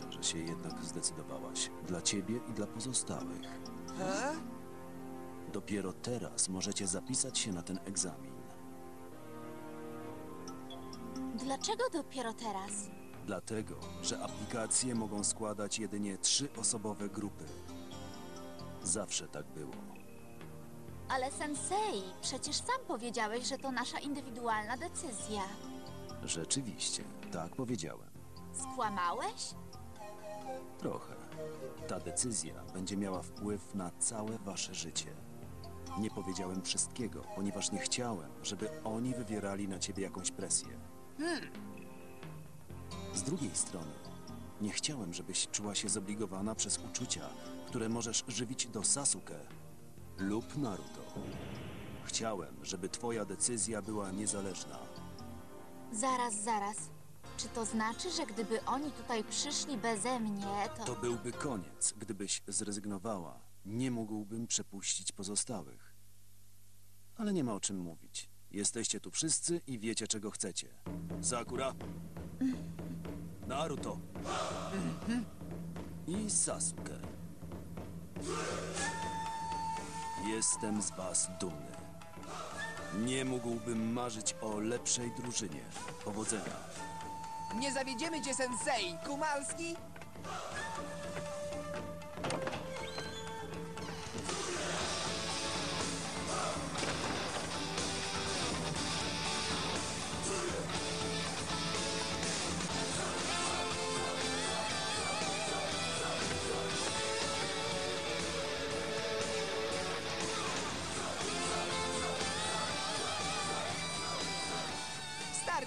Dobrze, że się jednak zdecydowałaś. Dla ciebie i dla pozostałych. E? Dopiero teraz możecie zapisać się na ten egzamin. Dlaczego dopiero teraz? Dlatego, że aplikacje mogą składać jedynie trzyosobowe grupy. Zawsze tak było. Ale sensei, przecież sam powiedziałeś, że to nasza indywidualna decyzja. Rzeczywiście, tak powiedziałem. Skłamałeś? Trochę. Ta decyzja będzie miała wpływ na całe wasze życie. Nie powiedziałem wszystkiego, ponieważ nie chciałem, żeby oni wywierali na ciebie jakąś presję. Z drugiej strony, nie chciałem, żebyś czuła się zobligowana przez uczucia, które możesz żywić do Sasuke lub Naruto. Chciałem, żeby twoja decyzja była niezależna. Zaraz, zaraz. Czy to znaczy, że gdyby oni tutaj przyszli beze mnie, to... To byłby koniec. Gdybyś zrezygnowała, nie mógłbym przepuścić pozostałych. Ale nie ma o czym mówić. Jesteście tu wszyscy i wiecie, czego chcecie. Sakura. Naruto. I Sasuke. Jestem z was dumny. Nie mógłbym marzyć o lepszej drużynie. Powodzenia. Nie zawiedziemy cię, sensei! Kumalski?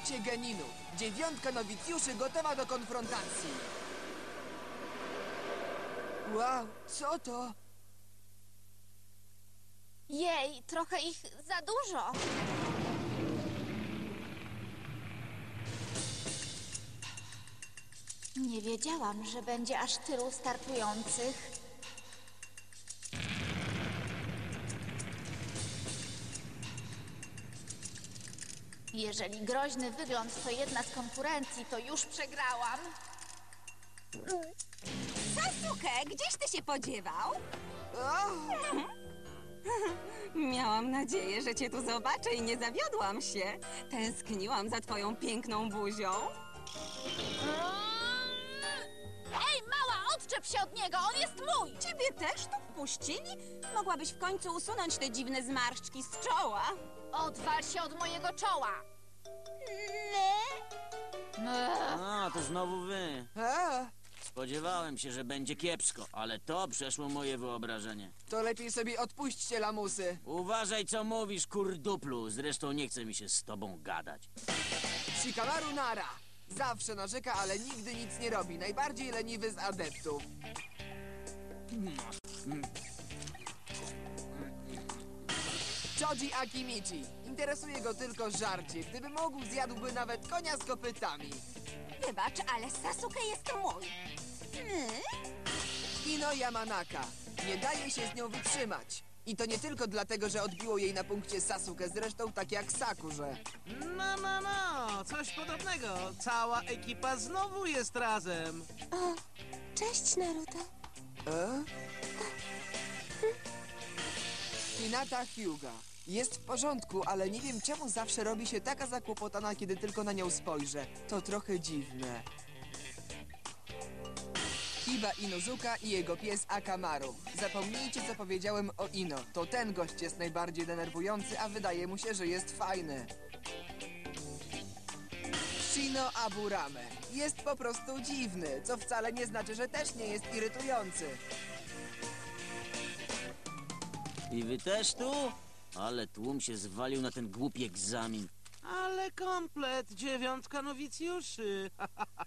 Starcie geninów. Dziewiątka nowicjuszy gotowa do konfrontacji. Wow, co to? Jej, trochę ich za dużo. Nie wiedziałam, że będzie aż tylu startujących. Jeżeli groźny wygląd to jedna z konkurencji, to już przegrałam. Sasuke, gdzieś ty się podziewał? O, Miałam nadzieję, że cię tu zobaczę i nie zawiodłam się. Tęskniłam za twoją piękną buzią. Ej, mała, odczep się od niego, on jest mój! Ciebie też tu wpuścili? Mogłabyś w końcu usunąć te dziwne zmarszczki z czoła. Odwal się od mojego czoła! A, to znowu wy. a, Spodziewałem się, że będzie kiepsko, ale to przeszło moje wyobrażenie. to lepiej sobie odpuśćcie lamusy. Uważaj, co mówisz, kurduplu. Zresztą nie chce mi się z tobą gadać. Shikamaru Nara. Zawsze narzeka, ale nigdy nic nie robi. Najbardziej leniwy z adeptów. Choji Akimichi. Interesuje go tylko żarcie. Gdyby mógł, zjadłby nawet konia z kopytami. Wybacz, ale Sasuke jest mój. Ino Yamanaka. Nie daje się z nią wytrzymać. I to nie tylko dlatego, że odbiło jej na punkcie Sasuke, zresztą tak jak Sakurze. No, no, no, coś podobnego. Cała ekipa znowu jest razem. Cześć, Naruto. E? Hinata Hyuga. Jest w porządku, ale nie wiem czemu zawsze robi się taka zakłopotana, kiedy tylko na nią spojrzę. To trochę dziwne. I Shiba Inuzuka i jego pies Akamaru. Zapomnijcie, co powiedziałem o Ino. To ten gość jest najbardziej denerwujący, a wydaje mu się, że jest fajny. Shino Aburame. Jest po prostu dziwny, co wcale nie znaczy, że też nie jest irytujący. I wy też tu? Ale tłum się zwalił na ten głupi egzamin. Ale komplet, dziewiątka nowicjuszy.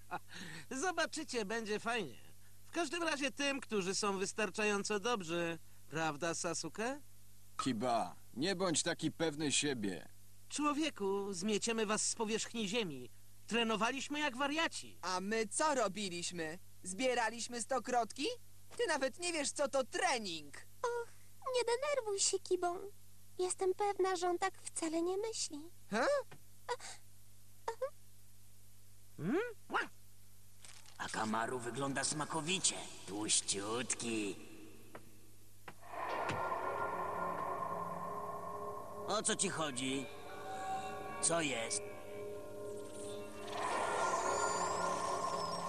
Zobaczycie, będzie fajnie. W każdym razie tym, którzy są wystarczająco dobrzy. Prawda, Sasuke? Kiba, nie bądź taki pewny siebie. Człowieku, zmieciemy was z powierzchni ziemi. Trenowaliśmy jak wariaci. A my co robiliśmy? Zbieraliśmy stokrotki? Ty nawet nie wiesz, co to trening. Nie denerwuj się, Kibą. Jestem pewna, że on tak wcale nie myśli. Ha? A Kamaru wygląda smakowicie. Tłuściutki. O co ci chodzi? Co jest?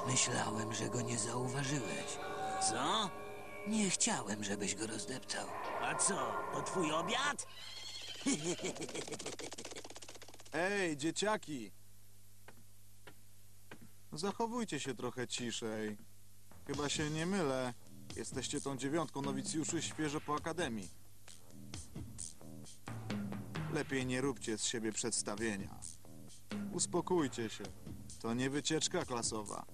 Myślałem, że go nie zauważyłeś. Co? Nie chciałem, żebyś go rozdeptał. A co? To twój obiad? Ej, dzieciaki! Zachowujcie się trochę ciszej. Chyba się nie mylę. Jesteście tą dziewiątką nowicjuszy świeżo po akademii. Lepiej nie róbcie z siebie przedstawienia. Uspokójcie się. To nie wycieczka klasowa.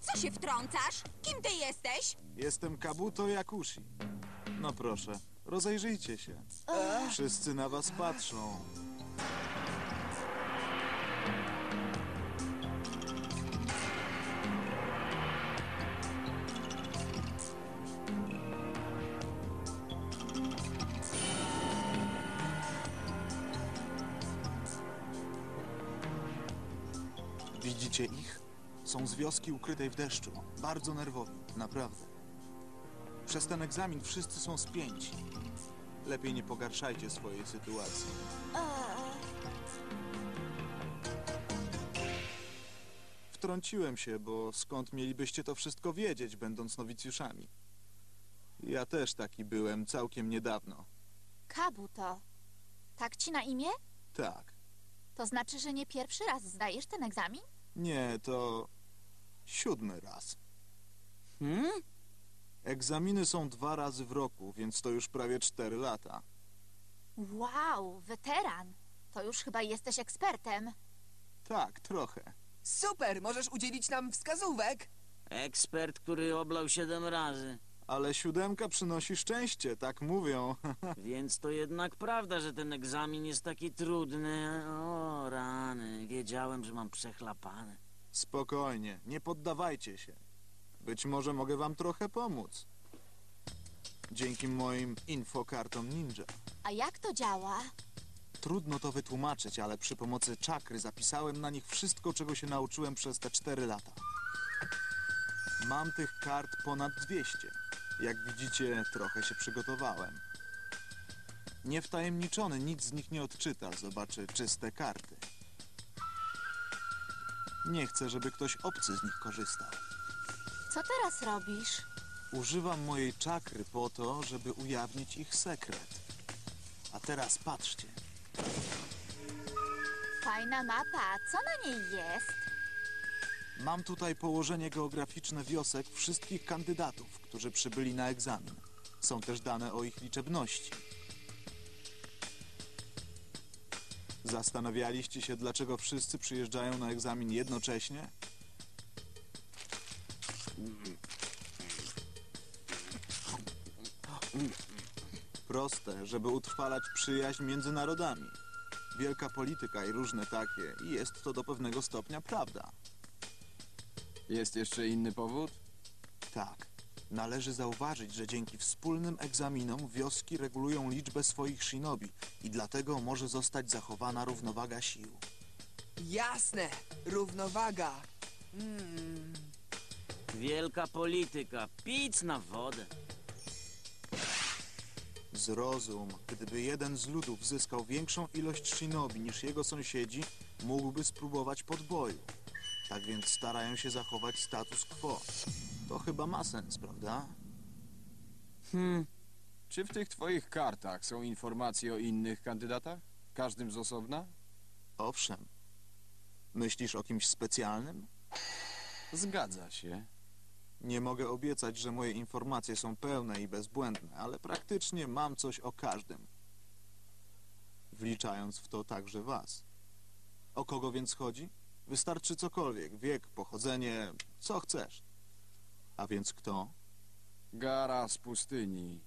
Co się wtrącasz? Kim ty jesteś? Jestem Kabuto Yakushi. No proszę, rozejrzyjcie się. Wszyscy na was patrzą. Widzicie ich? Są z wioski ukrytej w deszczu. Bardzo nerwowi, naprawdę. Przez ten egzamin wszyscy są spięci. Lepiej nie pogarszajcie swojej sytuacji. Wtrąciłem się, bo skąd mielibyście to wszystko wiedzieć, będąc nowicjuszami? Ja też taki byłem całkiem niedawno. Kabuto. Tak ci na imię? Tak. To znaczy, że nie pierwszy raz zdajesz ten egzamin? Nie, to siódmy raz. Hmm? Egzaminy są dwa razy w roku, więc to już prawie cztery lata. Wow, weteran. To już chyba jesteś ekspertem. Tak, trochę. Super, możesz udzielić nam wskazówek? Ekspert, który oblał siedem razy. Ale siódemka przynosi szczęście, tak mówią. Więc to jednak prawda, że ten egzamin jest taki trudny. O, rany. Wiedziałem, że mam przechlapane. Spokojnie, nie poddawajcie się. Być może mogę wam trochę pomóc. Dzięki moim infokartom ninja. A jak to działa? Trudno to wytłumaczyć, ale przy pomocy czakry zapisałem na nich wszystko, czego się nauczyłem przez te cztery lata. Mam tych kart ponad 200. Jak widzicie, trochę się przygotowałem. Niewtajemniczony nic z nich nie odczyta, zobaczy czyste karty. Nie chcę, żeby ktoś obcy z nich korzystał. Co teraz robisz? Używam mojej czakry po to, żeby ujawnić ich sekret. A teraz patrzcie. Fajna mapa. Co na niej jest? Mam tutaj położenie geograficzne wiosek wszystkich kandydatów, którzy przybyli na egzamin. Są też dane o ich liczebności. Zastanawialiście się, dlaczego wszyscy przyjeżdżają na egzamin jednocześnie? Proste, żeby utrwalać przyjaźń między narodami. Wielka polityka i różne takie, i jest to do pewnego stopnia prawda. Jest jeszcze inny powód? Tak. Należy zauważyć, że dzięki wspólnym egzaminom wioski regulują liczbę swoich shinobi i dlatego może zostać zachowana równowaga sił. Jasne, równowaga. Hmm. Wielka polityka. Pic na wodę. Zrozum, gdyby jeden z ludów zyskał większą ilość shinobi niż jego sąsiedzi, mógłby spróbować podboju. Tak więc starają się zachować status quo. To chyba ma sens, prawda? Hmm, Czy w tych twoich kartach są informacje o innych kandydatach? Każdym z osobna? Owszem. Myślisz o kimś specjalnym? Zgadza się. Nie mogę obiecać, że moje informacje są pełne i bezbłędne, ale praktycznie mam coś o każdym. Wliczając w to także was. O kogo więc chodzi? Wystarczy cokolwiek, wiek, pochodzenie, co chcesz. A więc kto? Gara z pustyni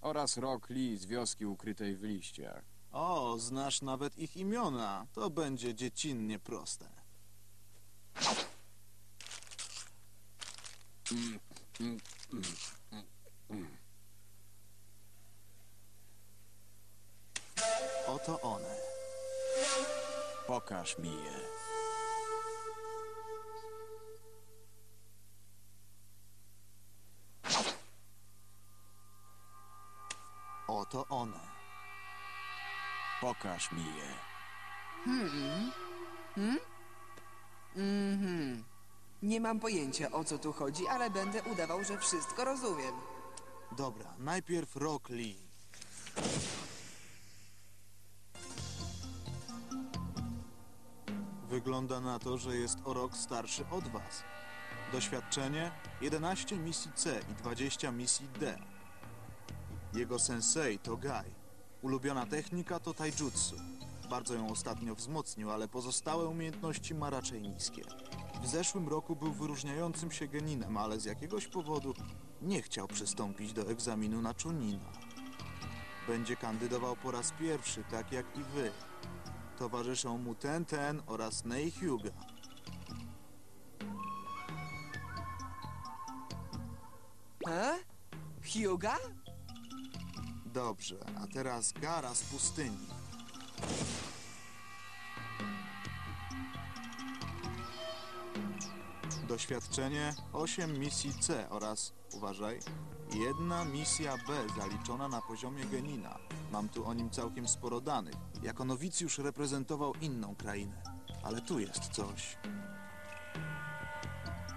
oraz Rock Lee z wioski ukrytej w liściach. O, znasz nawet ich imiona. To będzie dziecinnie proste. Oto one. Pokaż mi je. Oto one. Pokaż mi je. Mhm. Nie mam pojęcia o co tu chodzi, ale będę udawał, że wszystko rozumiem. Dobra, najpierw Rock Lee. Wygląda na to, że jest o rok starszy od was. Doświadczenie 11 misji C i 20 misji D. Jego sensei to Gai. Ulubiona technika to taijutsu. Bardzo ją ostatnio wzmocnił, ale pozostałe umiejętności ma raczej niskie. W zeszłym roku był wyróżniającym się geninem, ale z jakiegoś powodu nie chciał przystąpić do egzaminu na Chunina. Będzie kandydował po raz pierwszy, tak jak i wy. Towarzyszą mu Ten Ten oraz Nei Hyuga. E? Hyuga? Dobrze, a teraz Gara z pustyni. Doświadczenie 8 misji C oraz, uważaj, jedna misja B zaliczona na poziomie Genina. Mam tu o nim całkiem sporo danych. Jako nowicjusz reprezentował inną krainę. Ale tu jest coś.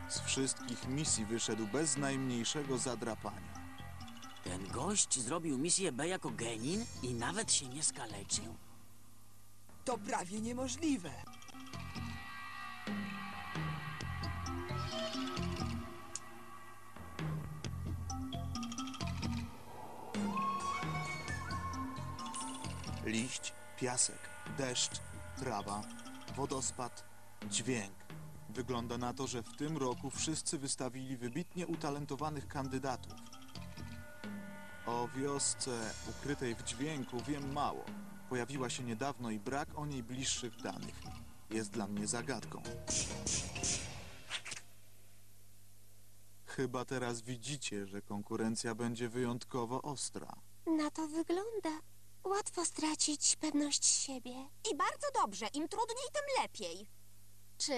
Z wszystkich misji wyszedł bez najmniejszego zadrapania. ten gość zrobił misję B jako genin i nawet się nie skaleczył? To prawie niemożliwe. Liść, piasek, deszcz, trawa, wodospad, dźwięk. Wygląda na to, że w tym roku wszyscy wystawili wybitnie utalentowanych kandydatów. O wiosce ukrytej w dźwięku wiem mało. Pojawiła się niedawno i brak o niej bliższych danych. Jest dla mnie zagadką. Chyba teraz widzicie, że konkurencja będzie wyjątkowo ostra. Na to wygląda. Łatwo stracić pewność siebie. I bardzo dobrze, im trudniej, tym lepiej. Czy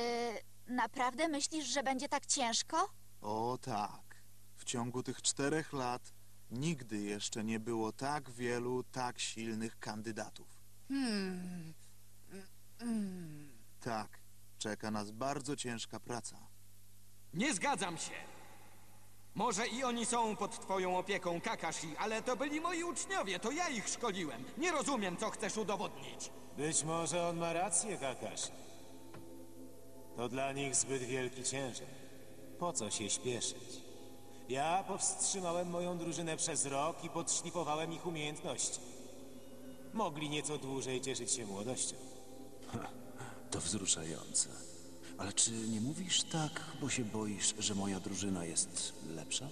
naprawdę myślisz, że będzie tak ciężko? O tak. W ciągu tych czterech lat nigdy jeszcze nie było tak wielu tak silnych kandydatów. Hmm. Tak, czeka nas bardzo ciężka praca. Nie zgadzam się. Może i oni są pod twoją opieką, Kakashi, ale to byli moi uczniowie, to ja ich szkoliłem. Nie rozumiem, co chcesz udowodnić. Być może on ma rację, Kakashi. To dla nich zbyt wielki ciężar. Po co się śpieszyć? Ja powstrzymałem moją drużynę przez rok i podszlifowałem ich umiejętności. Mogli nieco dłużej cieszyć się młodością. To wzruszające. Ale czy nie mówisz tak, bo się boisz, że moja drużyna jest lepsza?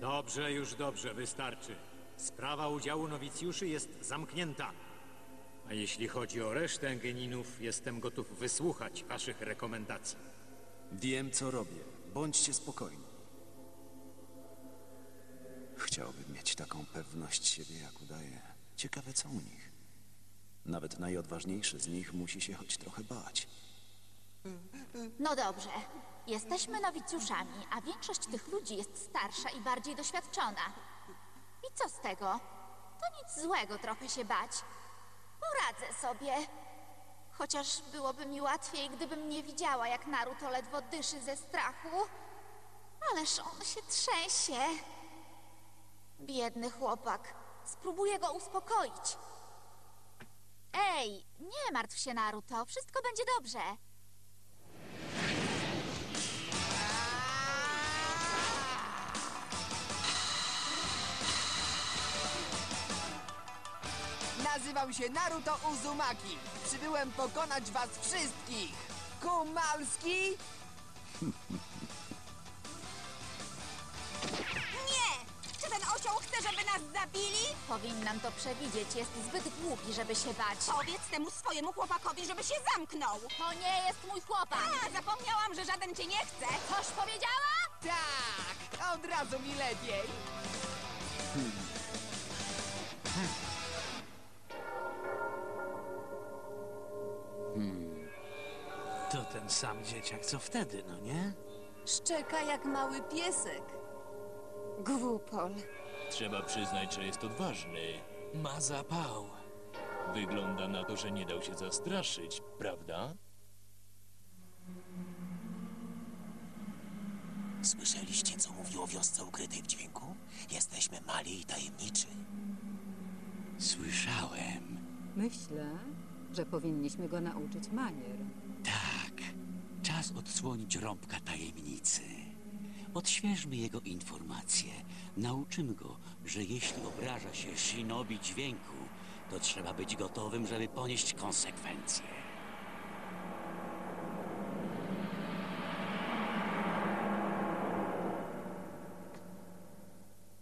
Dobrze, już dobrze, wystarczy. Sprawa udziału nowicjuszy jest zamknięta. A jeśli chodzi o resztę geninów, jestem gotów wysłuchać waszych rekomendacji. Wiem, co robię. Bądźcie spokojni. Chciałbym mieć taką pewność siebie, jak udaję. Ciekawe, co u nich. Nawet najodważniejszy z nich musi się choć trochę bać. No dobrze. Jesteśmy nowicjuszami, a większość tych ludzi jest starsza i bardziej doświadczona. I co z tego? To nic złego trochę się bać. Poradzę sobie. Chociaż byłoby mi łatwiej, gdybym nie widziała, jak Naruto ledwo dyszy ze strachu. Ależ on się trzęsie. Biedny chłopak. Spróbuję go uspokoić. Ej, nie martw się, Naruto. Wszystko będzie dobrze. Nazywam się Naruto Uzumaki. Przybyłem pokonać was wszystkich. Kumalski? Osioł chce, żeby nas zabili? Powinnam to przewidzieć. Jest zbyt głupi, żeby się bać. Powiedz temu swojemu chłopakowi, żeby się zamknął. To nie jest mój chłopak. A, zapomniałam, że żaden cię nie chce. Coś powiedziała? Tak, od razu mi lepiej. To ten sam dzieciak, co wtedy, no nie? Szczeka jak mały piesek. Głupol. Trzeba przyznać, że jest odważny. Ma zapał. Wygląda na to, że nie dał się zastraszyć, prawda? Słyszeliście, co mówił o wiosce ukrytej w dźwięku? Jesteśmy mali i tajemniczy. Słyszałem. Myślę, że powinniśmy go nauczyć manier. Tak. Czas odsłonić rąbka tajemnicy. Odświeżmy jego informacje. Nauczymy go, że jeśli obraża się shinobi dźwięku, to trzeba być gotowym, żeby ponieść konsekwencje.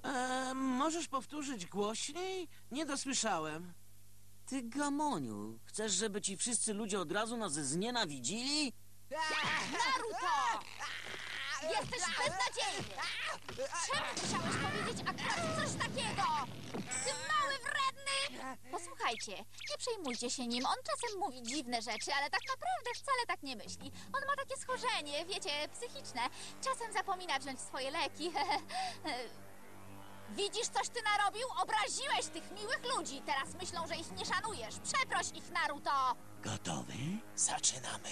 E, możesz powtórzyć głośniej? Nie dosłyszałem. Ty gamoniu, chcesz, żeby ci wszyscy ludzie od razu nas znienawidzili? Naruto! Jesteś beznadziejny! Czemu musiałeś powiedzieć akurat coś takiego? Ty mały, wredny! Posłuchajcie, nie przejmujcie się nim. On czasem mówi dziwne rzeczy, ale tak naprawdę wcale tak nie myśli. On ma takie schorzenie, wiecie, psychiczne. Czasem zapomina wziąć swoje leki. Widzisz, coś ty narobił? Obraziłeś tych miłych ludzi. Teraz myślą, że ich nie szanujesz. Przeproś ich, Naruto! Gotowy? Zaczynamy.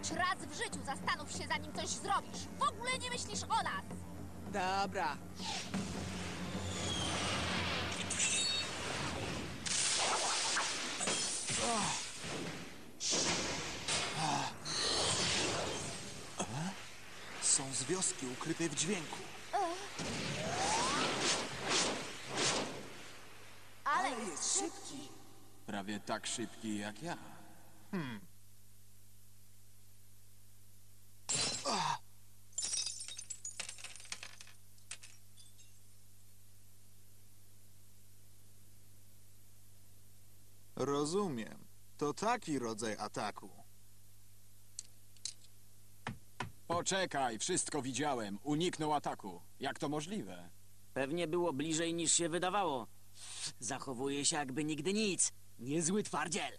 Choć raz w życiu zastanów się, zanim coś zrobisz. W ogóle nie myślisz o nas. Dobra. Są z wioski ukrytej w dźwięku. Ale, jest szybki. Prawie tak szybki jak ja. Hmm. Rozumiem. To taki rodzaj ataku. Poczekaj, wszystko widziałem. Uniknął ataku. Jak to możliwe? Pewnie było bliżej niż się wydawało. Zachowuje się jakby nigdy nic. Niezły twardziel.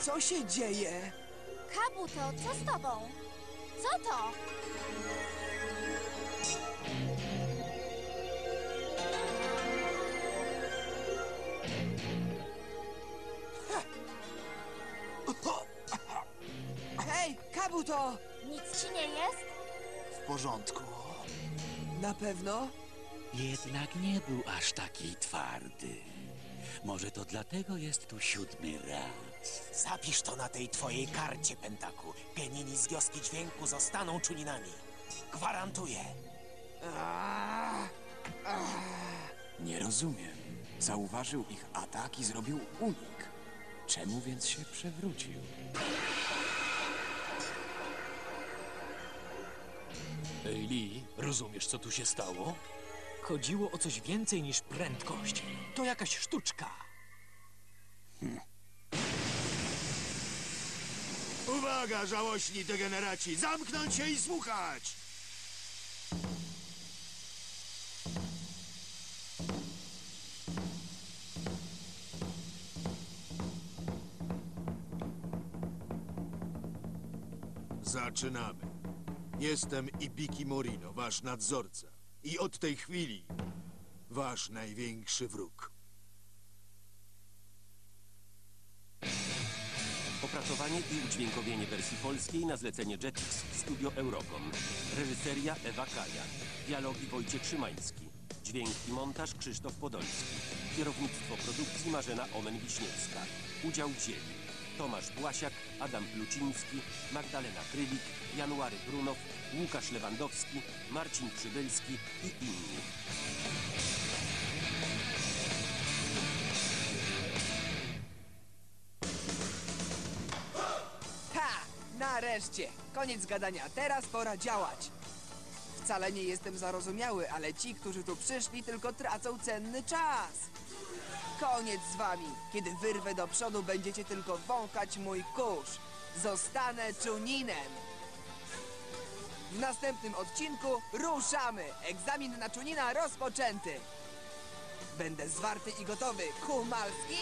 Co się dzieje? Kabuto, co z tobą? Co to? Hej, Kabuto! Nic ci nie jest? W porządku. Na pewno? Jednak nie był aż taki twardy. Może to dlatego jest tu siódmy raz. Zapisz to na tej twojej karcie, Pentaku. Genini z wioski dźwięku zostaną czulinami. Gwarantuję. Nie rozumiem. Zauważył ich atak i zrobił unik. Czemu więc się przewrócił? Ej, Lee, rozumiesz, co tu się stało? Chodziło o coś więcej niż prędkość. To jakaś sztuczka. Uwaga, żałośni degeneraci! Zamknąć się i słuchać! Zaczynamy. Jestem Ibiki Morino, wasz nadzorca. I od tej chwili wasz największy wróg. I udźwiękowienie wersji polskiej na zlecenie Jetix Studio Eurocom. Reżyseria Ewa Kaja. Dialogi Wojciech Szymański. Dźwięk i montaż Krzysztof Podolski. Kierownictwo produkcji Marzena Omen-Wiśniewska. Udział wzięli Tomasz Błasiak, Adam Pluciński, Magdalena Krylik, January Brunow, Łukasz Lewandowski, Marcin Przybylski i inni. Nareszcie! Koniec gadania, teraz pora działać. Wcale nie jestem zarozumiały, ale ci, którzy tu przyszli, tylko tracą cenny czas. Koniec z wami. Kiedy wyrwę do przodu, będziecie tylko wąchać mój kurz. Zostanę czuninem. W następnym odcinku ruszamy. Egzamin na czunina rozpoczęty. Będę zwarty i gotowy. Kumalski?